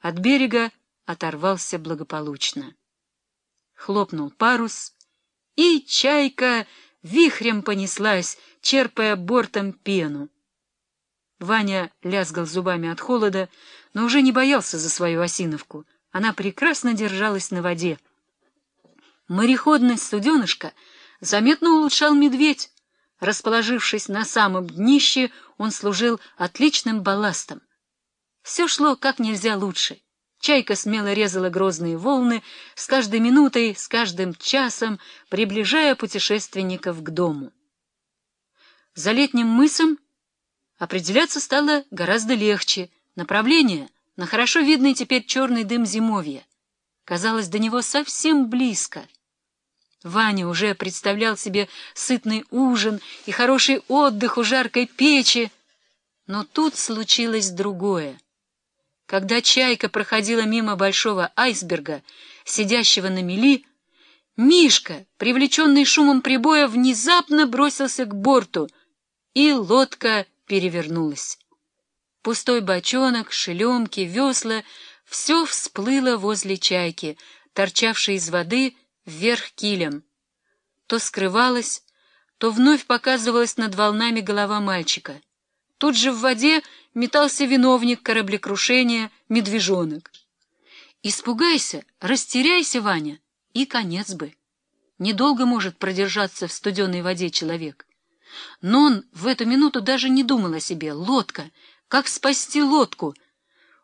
от берега оторвался благополучно. Хлопнул парус, и чайка вихрем понеслась, черпая бортом пену. Ваня лязгал зубами от холода, но уже не боялся за свою осиновку. Она прекрасно держалась на воде. Мореходность суденышка заметно улучшал медведь. Расположившись на самом днище, он служил отличным балластом. Все шло как нельзя лучше. Чайка смело резала грозные волны, с каждой минутой, с каждым часом, приближая путешественников к дому. За летним мысом определяться стало гораздо легче. Направление — на хорошо видный теперь черный дым зимовья. Казалось, до него совсем близко. Ваня уже представлял себе сытный ужин и хороший отдых у жаркой печи. Но тут случилось другое. Когда чайка проходила мимо большого айсберга, сидящего на мели, Мишка, привлеченный шумом прибоя, внезапно бросился к борту, и лодка перевернулась. Пустой бочонок, шелемки, весла — все всплыло возле чайки, торчавшей из воды вверх килем. То скрывалась, то вновь показывалась над волнами голова мальчика. Тут же в воде метался виновник кораблекрушения, медвежонок. Испугайся, растеряйся, Ваня, и конец бы. Недолго может продержаться в студеной воде человек. Но он в эту минуту даже не думал о себе. Лодка! Как спасти лодку?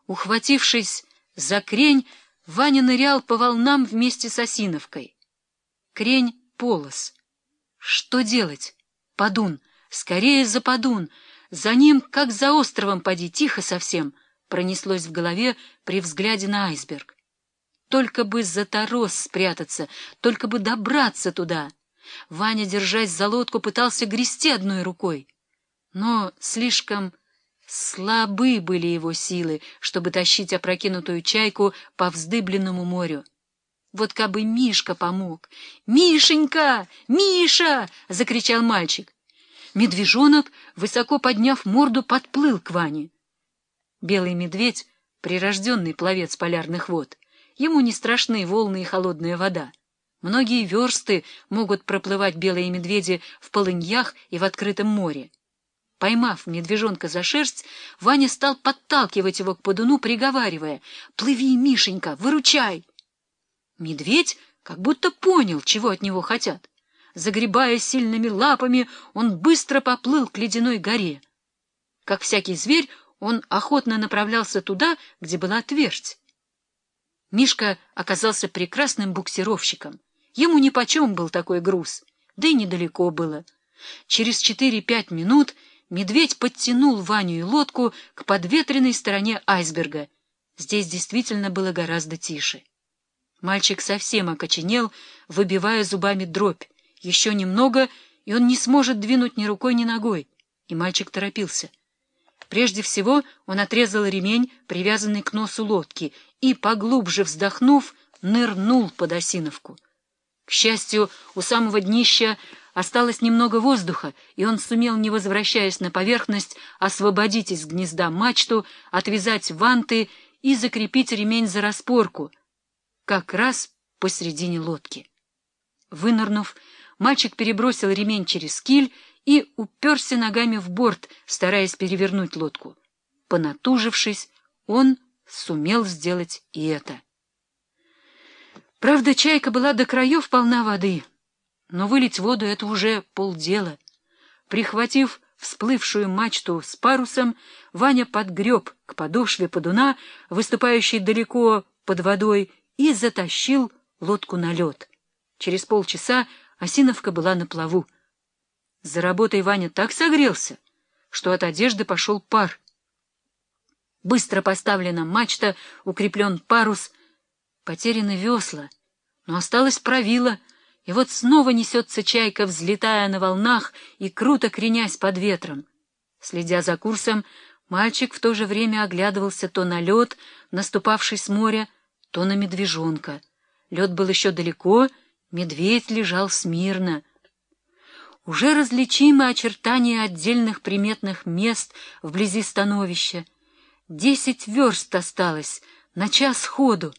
Ухватившись за крень, Ваня нырял по волнам вместе с Осиновкой. Крень — полос. Что делать? Подун! Скорее за подун! За ним, как за островом, поди, тихо совсем, пронеслось в голове при взгляде на айсберг. Только бы за торос спрятаться, только бы добраться туда. Ваня, держась за лодку, пытался грести одной рукой. Но слишком слабы были его силы, чтобы тащить опрокинутую чайку по вздыбленному морю. Вот кабы Мишка помог. «Мишенька! Миша!» — закричал мальчик. Медвежонок, высоко подняв морду, подплыл к Ване. Белый медведь — прирожденный пловец полярных вод. Ему не страшны волны и холодная вода. Многие версты могут проплывать белые медведи в полыньях и в открытом море. Поймав медвежонка за шерсть, Ваня стал подталкивать его к подуну, приговаривая «Плыви, Мишенька, выручай!» Медведь как будто понял, чего от него хотят. Загребая сильными лапами, он быстро поплыл к ледяной горе. Как всякий зверь, он охотно направлялся туда, где была твердь. Мишка оказался прекрасным буксировщиком. Ему нипочем был такой груз, да и недалеко было. Через четыре-пять минут медведь подтянул Ваню и лодку к подветренной стороне айсберга. Здесь действительно было гораздо тише. Мальчик совсем окоченел, выбивая зубами дробь. Еще немного, и он не сможет двинуть ни рукой, ни ногой. И мальчик торопился. Прежде всего он отрезал ремень, привязанный к носу лодки, и, поглубже вздохнув, нырнул под осиновку. К счастью, у самого днища осталось немного воздуха, и он сумел, не возвращаясь на поверхность, освободить из гнезда мачту, отвязать ванты и закрепить ремень за распорку, как раз посредине лодки. Вынырнув, Мальчик перебросил ремень через киль и уперся ногами в борт, стараясь перевернуть лодку. Понатужившись, он сумел сделать и это. Правда, чайка была до краев полна воды, но вылить воду — это уже полдела. Прихватив всплывшую мачту с парусом, Ваня подгреб к подошве подуна, выступающей далеко под водой, и затащил лодку на лед. Через полчаса Осиновка была на плаву. За работой Ваня так согрелся, что от одежды пошел пар. Быстро поставлена мачта, укреплен парус, потеряны весла, но осталось правило, и вот снова несется чайка, взлетая на волнах и круто кренясь под ветром. Следя за курсом, мальчик в то же время оглядывался то на лед, наступавший с моря, то на медвежонка. Лед был еще далеко — Медведь лежал смирно. Уже различимы очертания отдельных приметных мест вблизи становища. Десять верст осталось, на час ходу.